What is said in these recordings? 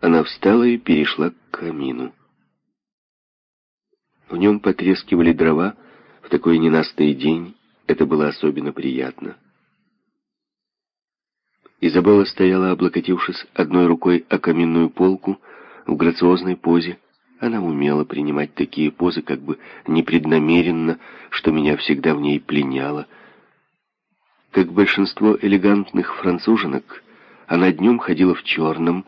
Она встала и перешла к камину. В нем потрескивали дрова в такой ненастный день. Это было особенно приятно. Изабелла стояла, облокотившись одной рукой о каминную полку в грациозной позе. Она умела принимать такие позы, как бы непреднамеренно, что меня всегда в ней пленяло. Как большинство элегантных француженок, она днем ходила в черном,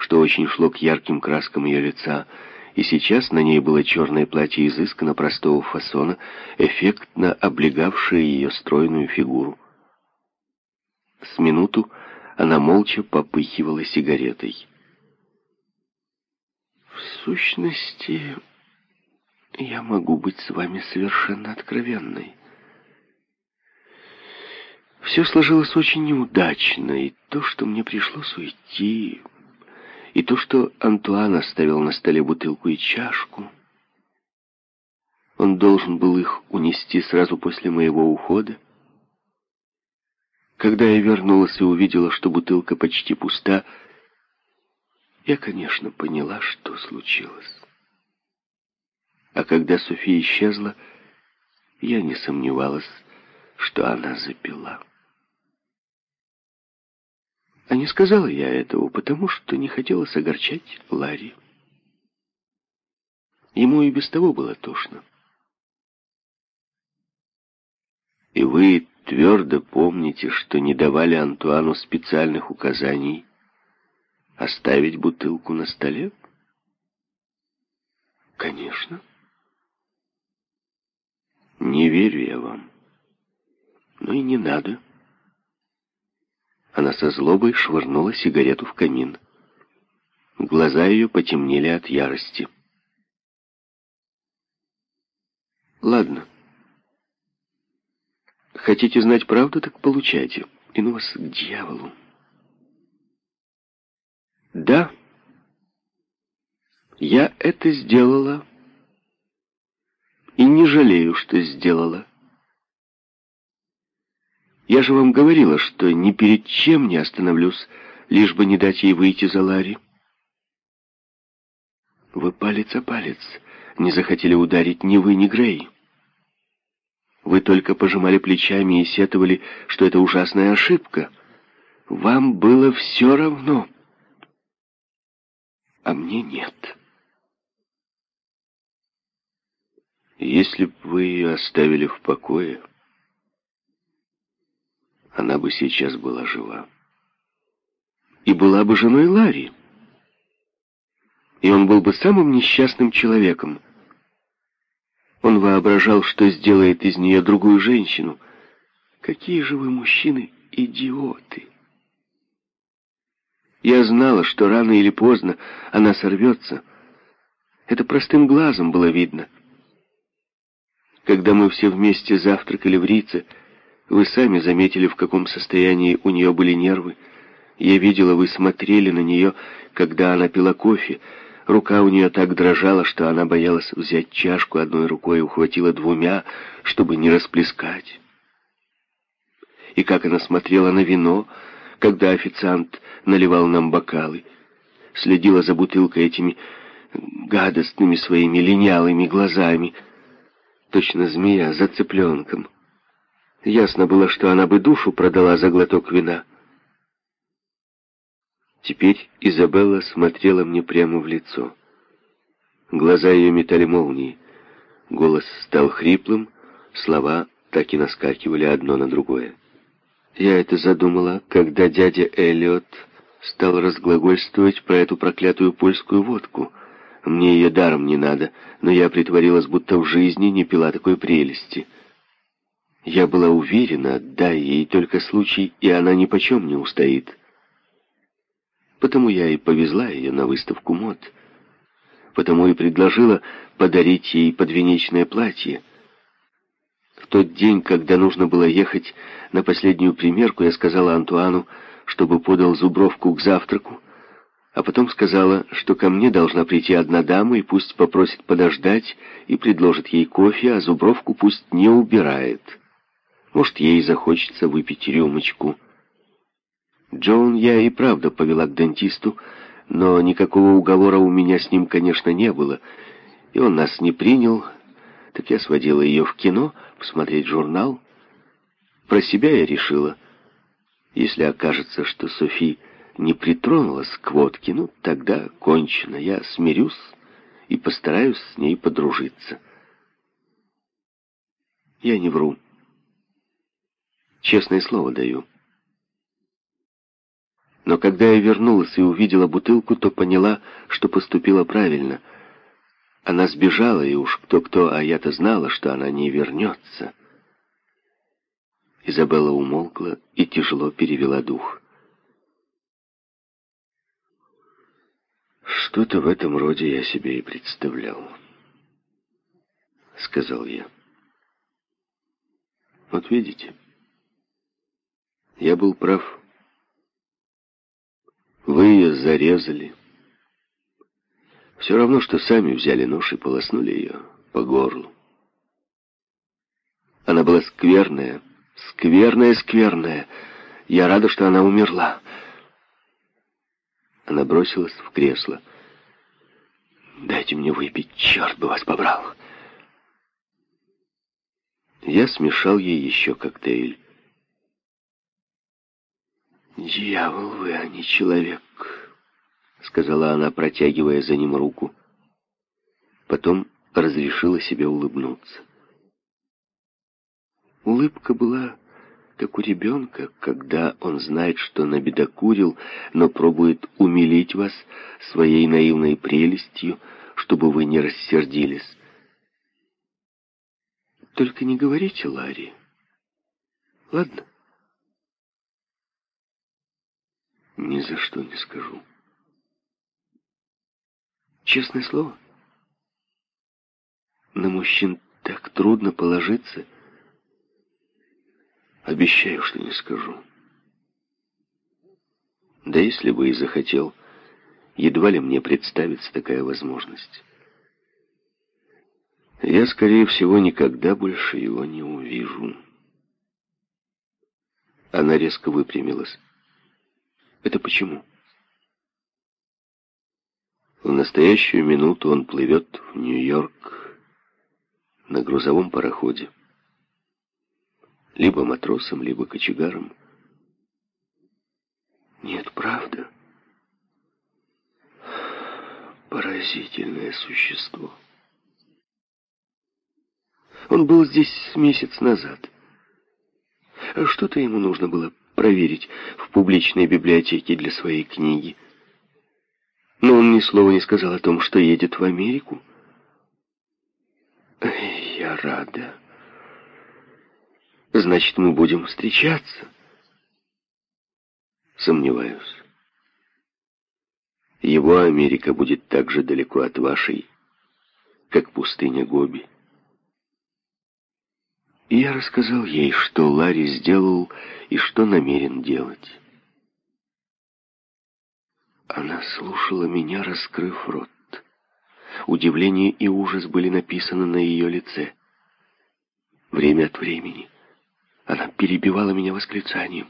что очень шло к ярким краскам ее лица, и сейчас на ней было черное платье изысканно простого фасона, эффектно облегавшее ее стройную фигуру. С минуту она молча попыхивала сигаретой. «В сущности, я могу быть с вами совершенно откровенной. Все сложилось очень неудачно, и то, что мне пришлось уйти, и то, что Антуан оставил на столе бутылку и чашку. Он должен был их унести сразу после моего ухода. Когда я вернулась и увидела, что бутылка почти пуста, я, конечно, поняла, что случилось. А когда София исчезла, я не сомневалась, что она запила. А не сказала я этого, потому что не хотелось огорчать Ларри. Ему и без того было тошно. И вы твердо помните, что не давали Антуану специальных указаний оставить бутылку на столе? Конечно. Не верю я вам. Ну и не надо. Она со злобой швырнула сигарету в камин. Глаза ее потемнели от ярости. «Ладно. Хотите знать правду, так получайте. И ну вас к дьяволу». «Да, я это сделала и не жалею, что сделала. Я же вам говорила, что ни перед чем не остановлюсь, лишь бы не дать ей выйти за Ларри. Вы палец о палец не захотели ударить ни вы, ни Грей. Вы только пожимали плечами и сетовали, что это ужасная ошибка. Вам было все равно. А мне нет. Если бы вы ее оставили в покое, она бы сейчас была жива. И была бы женой Ларри. И он был бы самым несчастным человеком. Он воображал, что сделает из нее другую женщину. Какие же вы, мужчины, идиоты! Я знала, что рано или поздно она сорвется. Это простым глазом было видно. Когда мы все вместе завтракали в Рице, вы сами заметили, в каком состоянии у нее были нервы. Я видела, вы смотрели на нее, когда она пила кофе. Рука у нее так дрожала, что она боялась взять чашку одной рукой и ухватила двумя, чтобы не расплескать. И как она смотрела на вино, когда официант наливал нам бокалы, следила за бутылкой этими гадостными своими линялыми глазами, точно змея за цыпленком. Ясно было, что она бы душу продала за глоток вина. Теперь Изабелла смотрела мне прямо в лицо. Глаза ее метали молнии. Голос стал хриплым, слова так и наскакивали одно на другое. Я это задумала, когда дядя Эллиот стал разглагольствовать про эту проклятую польскую водку. Мне ее даром не надо, но я притворилась, будто в жизни не пила такой прелести. Я была уверена, дай ей только случай, и она ни почем не устоит. Потому я и повезла ее на выставку мод. Потому и предложила подарить ей подвенечное платье. В тот день, когда нужно было ехать на последнюю примерку, я сказала Антуану, чтобы подал зубровку к завтраку, а потом сказала, что ко мне должна прийти одна дама и пусть попросит подождать и предложит ей кофе, а зубровку пусть не убирает. Может, ей захочется выпить рюмочку. Джоун я и правда повела к дантисту, Но никакого уговора у меня с ним, конечно, не было, и он нас не принял, так я сводила ее в кино, посмотреть журнал. Про себя я решила, если окажется, что Софи не притронулась к водке, ну, тогда кончено, я смирюсь и постараюсь с ней подружиться. Я не вру. Честное слово даю. Но когда я вернулась и увидела бутылку, то поняла, что поступила правильно. Она сбежала, и уж кто-кто, а я-то знала, что она не вернется. Изабелла умолкла и тяжело перевела дух. «Что-то в этом роде я себе и представлял», — сказал я. «Вот видите, я был прав. Вы ее зарезали. Все равно, что сами взяли нож и полоснули ее по горлу. Она была скверная, скверная, скверная. Я рада, что она умерла». Она бросилась в кресло. «Дайте мне выпить, черт бы вас побрал!» Я смешал ей еще коктейль. «Дьявол вы, а не человек», — сказала она, протягивая за ним руку. Потом разрешила себе улыбнуться. Улыбка была как у ребенка, когда он знает, что набедокурил, но пробует умилить вас своей наивной прелестью, чтобы вы не рассердились. Только не говорите Ларри. Ладно? Ни за что не скажу. Честное слово, на мужчин так трудно положиться — Обещаю, что не скажу. Да если бы и захотел, едва ли мне представится такая возможность. Я, скорее всего, никогда больше его не увижу. Она резко выпрямилась. Это почему? В настоящую минуту он плывет в Нью-Йорк на грузовом пароходе либо матросом, либо кочегаром. Нет, правда. Поразительное существо. Он был здесь месяц назад. Что-то ему нужно было проверить в публичной библиотеке для своей книги. Но он ни слова не сказал о том, что едет в Америку. Я рада. Значит, мы будем встречаться. Сомневаюсь. Его Америка будет так же далеко от вашей, как пустыня Гоби. И я рассказал ей, что Ларри сделал и что намерен делать. Она слушала меня, раскрыв рот. Удивление и ужас были написаны на ее лице. Время от времени она перебивала меня восклицанием.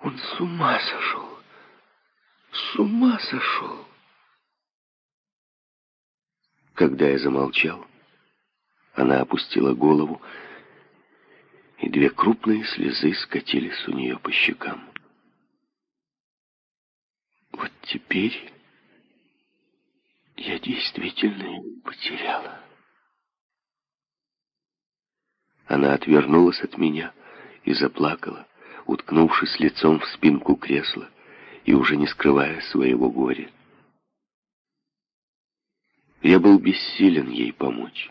Он с ума сошел! С ума сошел! Когда я замолчал, она опустила голову, и две крупные слезы скатились у нее по щекам. Вот теперь я действительно потеряла. Она отвернулась от меня и заплакала, уткнувшись лицом в спинку кресла и уже не скрывая своего горя. Я был бессилен ей помочь.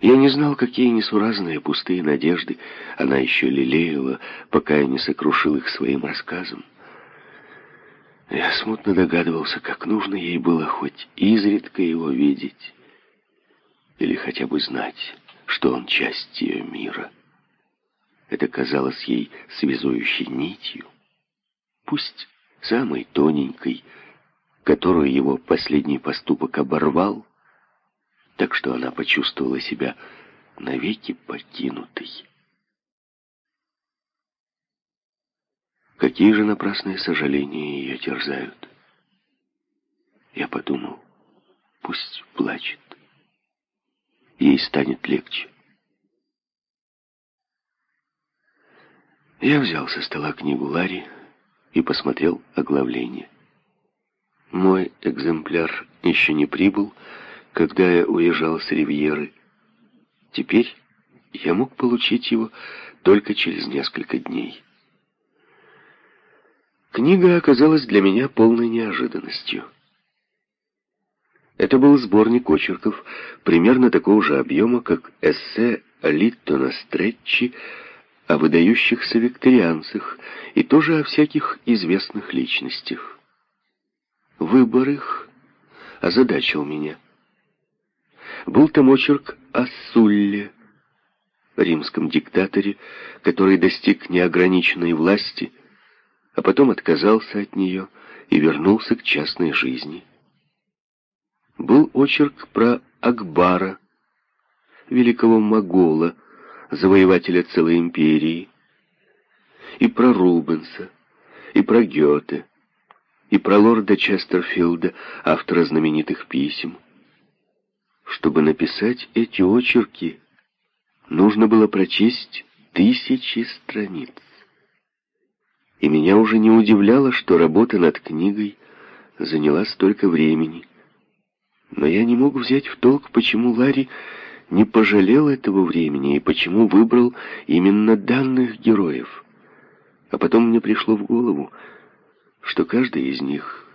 Я не знал, какие несуразные пустые надежды она еще лелеяла, пока я не сокрушил их своим рассказом. Я смутно догадывался, как нужно ей было хоть изредка его видеть или хотя бы знать что он часть ее мира. Это казалось ей связующей нитью, пусть самой тоненькой, которую его последний поступок оборвал, так что она почувствовала себя навеки покинутой. Какие же напрасные сожаления ее терзают. Я подумал, пусть плачет. Ей станет легче. Я взял со стола книгу Ларри и посмотрел оглавление. Мой экземпляр еще не прибыл, когда я уезжал с Ривьеры. Теперь я мог получить его только через несколько дней. Книга оказалась для меня полной неожиданностью. Это был сборник очерков примерно такого же объема, как эссе Литтона Стретчи о выдающихся викторианцах и тоже о всяких известных личностях. Выбор их озадачил меня. Был там очерк о Сулле, римском диктаторе, который достиг неограниченной власти, а потом отказался от нее и вернулся к частной жизни. Был очерк про Акбара, великого могола, завоевателя целой империи, и про Рубенса, и про Гёте, и про лорда Честерфилда, автора знаменитых писем. Чтобы написать эти очерки, нужно было прочесть тысячи страниц. И меня уже не удивляло, что работа над книгой заняла столько времени. Но я не мог взять в толк, почему Ларри не пожалел этого времени и почему выбрал именно данных героев. А потом мне пришло в голову, что каждый из них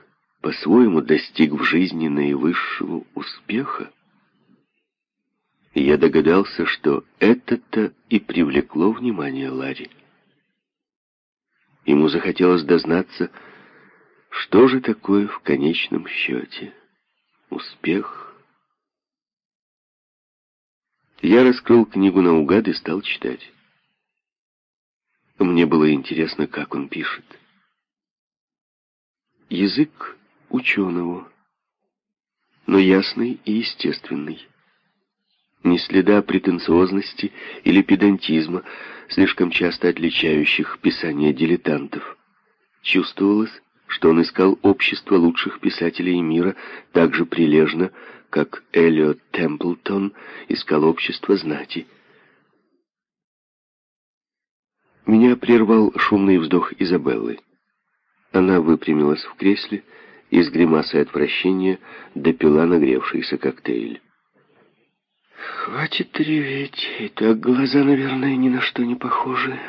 по-своему достиг в жизни наивысшего успеха. Я догадался, что это-то и привлекло внимание Ларри. Ему захотелось дознаться, что же такое в конечном счете успех. Я раскрыл книгу наугад и стал читать. Мне было интересно, как он пишет. Язык ученого, но ясный и естественный. Ни следа претенциозности или педантизма, слишком часто отличающих писания дилетантов. Чувствовалось, что он искал общество лучших писателей мира так же прилежно, как Эллиот Темплтон искал общество знати. Меня прервал шумный вздох Изабеллы. Она выпрямилась в кресле и с гримасой отвращения допила нагревшийся коктейль. «Хватит реветь, и так глаза, наверное, ни на что не похожи».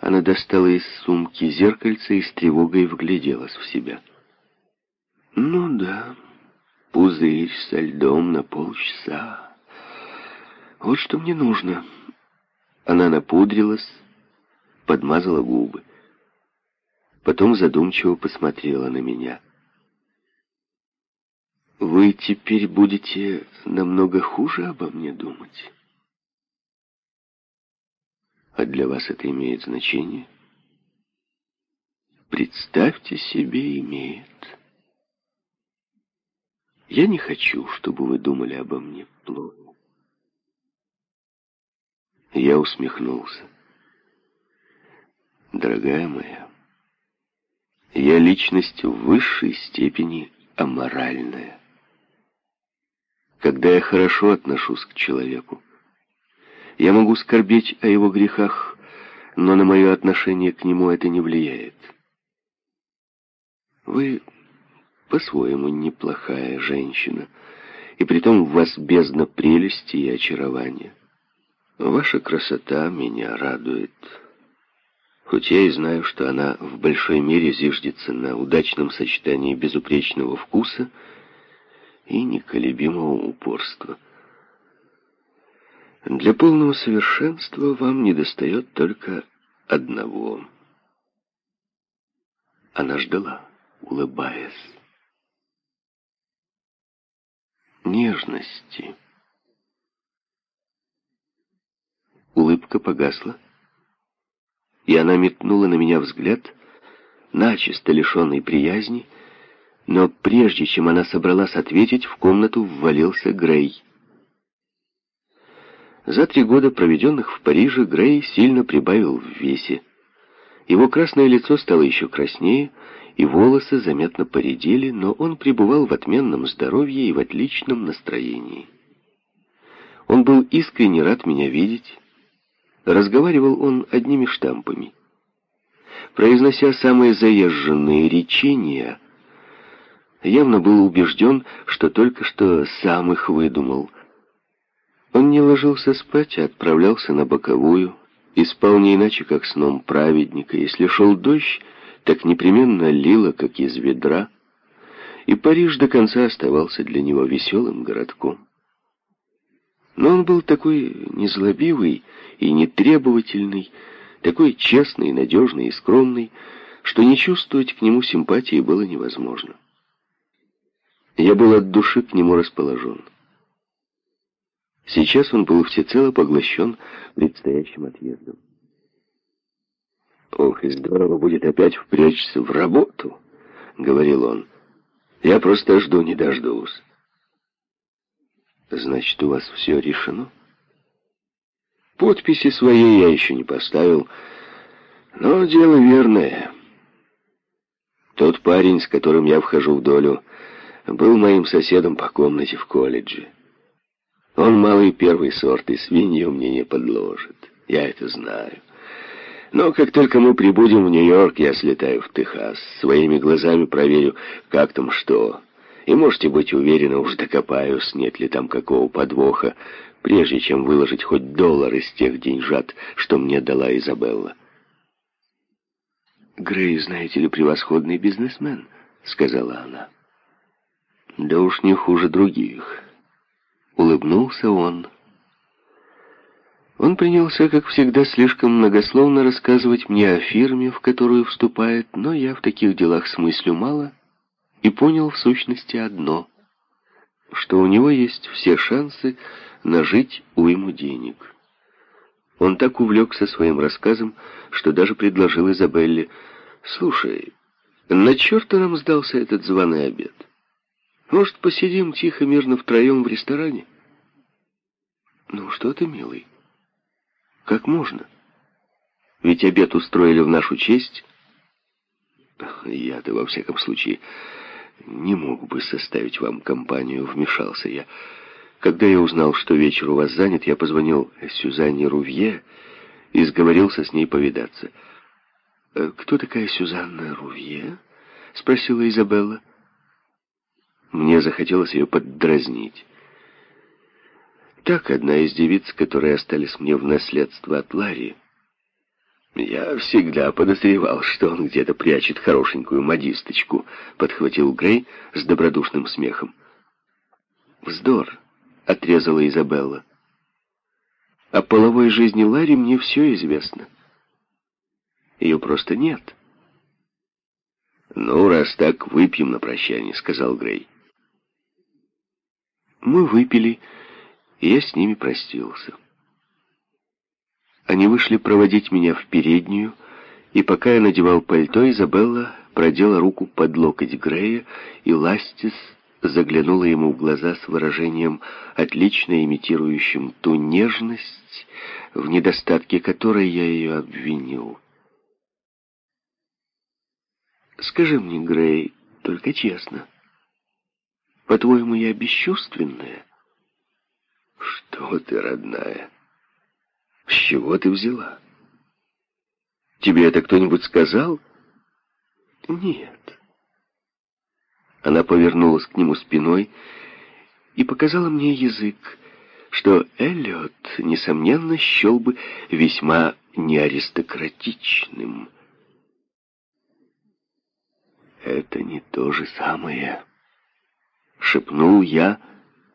Она достала из сумки зеркальце и с тревогой вгляделась в себя. «Ну да, пузырь со льдом на полчаса. Вот что мне нужно». Она напудрилась, подмазала губы. Потом задумчиво посмотрела на меня. «Вы теперь будете намного хуже обо мне думать?» А для вас это имеет значение? Представьте себе, имеет. Я не хочу, чтобы вы думали обо мне плохо. Я усмехнулся. Дорогая моя, я личность в высшей степени аморальная. Когда я хорошо отношусь к человеку, я могу скорбеть о его грехах, но на мое отношение к нему это не влияет. Вы по-своему неплохая женщина, и притом в вас бездна прелести и очарования. Ваша красота меня радует. Хоть я и знаю, что она в большой мере зиждется на удачном сочетании безупречного вкуса и неколебимого упорства. Для полного совершенства вам недостает только одного. Она ждала, улыбаясь. Нежности. Улыбка погасла, и она метнула на меня взгляд, начисто лишенный приязни, но прежде чем она собралась ответить, в комнату ввалился Грей. За три года, проведенных в Париже, Грей сильно прибавил в весе. Его красное лицо стало еще краснее, и волосы заметно поредели, но он пребывал в отменном здоровье и в отличном настроении. Он был искренне рад меня видеть. Разговаривал он одними штампами. Произнося самые заезженные речения, явно был убежден, что только что сам их выдумал. Он не ложился спать, а отправлялся на боковую, и спал не иначе, как сном праведника. Если шел дождь, так непременно лило, как из ведра, и Париж до конца оставался для него веселым городком. Но он был такой незлобивый и нетребовательный, такой честный, надежный и скромный, что не чувствовать к нему симпатии было невозможно. Я был от души к нему расположен. Сейчас он был всецело поглощен предстоящим отъездом. «Ох, и здорово будет опять впрячься в работу», — говорил он. «Я просто жду не дождусь». «Значит, у вас все решено?» «Подписи своей я еще не поставил, но дело верное. Тот парень, с которым я вхожу в долю, был моим соседом по комнате в колледже». Он малый первый сорт, и свинью мне не подложит. Я это знаю. Но как только мы прибудем в Нью-Йорк, я слетаю в Техас. Своими глазами проверю, как там что. И можете быть уверены, уж докопаюсь, нет ли там какого подвоха, прежде чем выложить хоть доллар из тех деньжат, что мне дала Изабелла. «Грей, знаете ли, превосходный бизнесмен», — сказала она. «Да уж не хуже других». Улыбнулся он. Он принялся, как всегда, слишком многословно рассказывать мне о фирме, в которую вступает, но я в таких делах смыслю мало и понял в сущности одно, что у него есть все шансы нажить уйму денег. Он так увлекся своим рассказом, что даже предложил Изабелле, «Слушай, на черта нам сдался этот званый обед?» Может, посидим тихо, мирно втроем в ресторане? Ну, что ты, милый? Как можно? Ведь обед устроили в нашу честь. Я-то, во всяком случае, не мог бы составить вам компанию, вмешался я. Когда я узнал, что вечер у вас занят, я позвонил Сюзанне Рувье и сговорился с ней повидаться. «Кто такая Сюзанна Рувье?» — спросила Изабелла. Мне захотелось ее поддразнить. Так, одна из девиц, которые остались мне в наследство от Ларри. «Я всегда подозревал, что он где-то прячет хорошенькую модисточку», — подхватил Грей с добродушным смехом. «Вздор», — отрезала Изабелла. «О половой жизни Ларри мне все известно. Ее просто нет». «Ну, раз так, выпьем на прощание», — сказал Грей. Мы выпили, и я с ними простился. Они вышли проводить меня в переднюю, и пока я надевал пальто, Изабелла продела руку под локоть Грея, и Ластис заглянула ему в глаза с выражением, отлично имитирующим ту нежность, в недостатке которой я ее обвинил. «Скажи мне, Грей, только честно». По-твоему, я бесчувственная? Что ты, родная? С чего ты взяла? Тебе это кто-нибудь сказал? Нет. Она повернулась к нему спиной и показала мне язык, что Эллиот, несомненно, счел бы весьма неаристократичным. Это не то же самое. — шепнул я,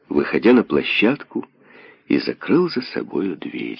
выходя на площадку, и закрыл за собою дверь.